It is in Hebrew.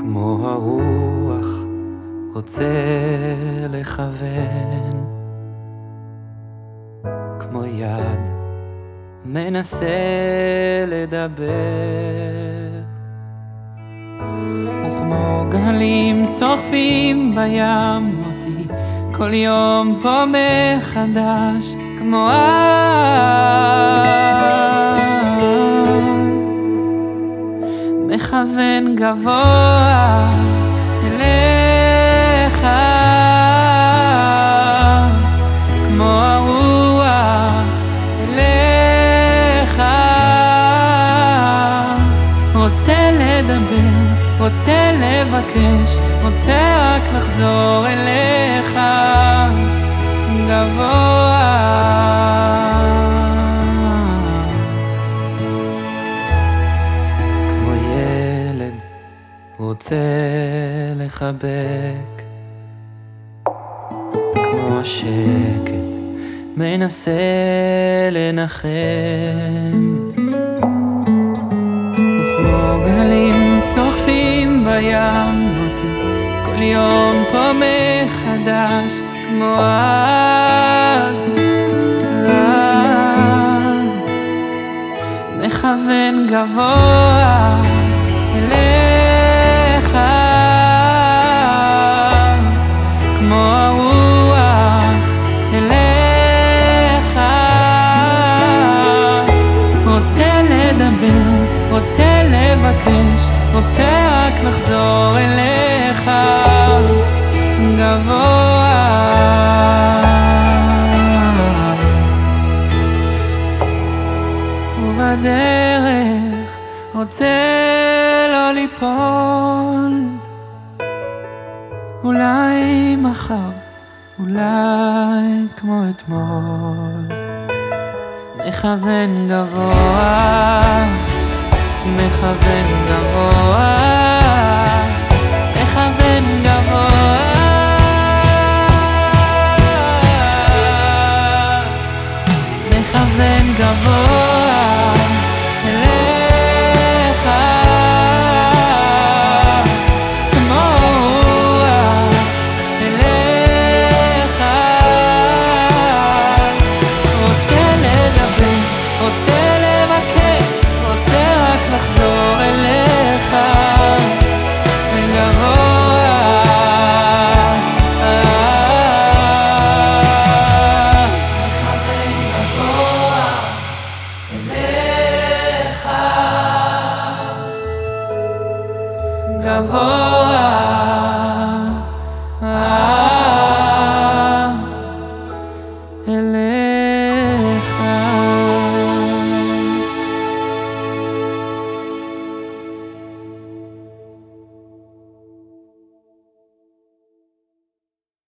כמו הרוח רוצה לכוון, כמו יד מנסה לדבר, וכמו גלים סוחפים בים אותי כל יום פה מחדש, כמו אז, מכוון גבוה אליך, כמו הרוח אליך, רוצה לדבר, רוצה לבקש, רוצה רק לחזור אליך, גבוה. רוצה לחבק, כמו שקט מנסה לנחם, וכמו גלים סוחפים בים אותי כל יום פה מחדש, כמו אז, אז, מכוון גבוה אליך, כמו הרוח אליך, רוצה לדבר, רוצה לבקש, רוצה רק לחזור אליך, גבוה. ובדרך רוצה לא ליפול אולי מחר, אולי כמו אתמול. מכוון גבוה, מכוון גבוה, גבוה אליך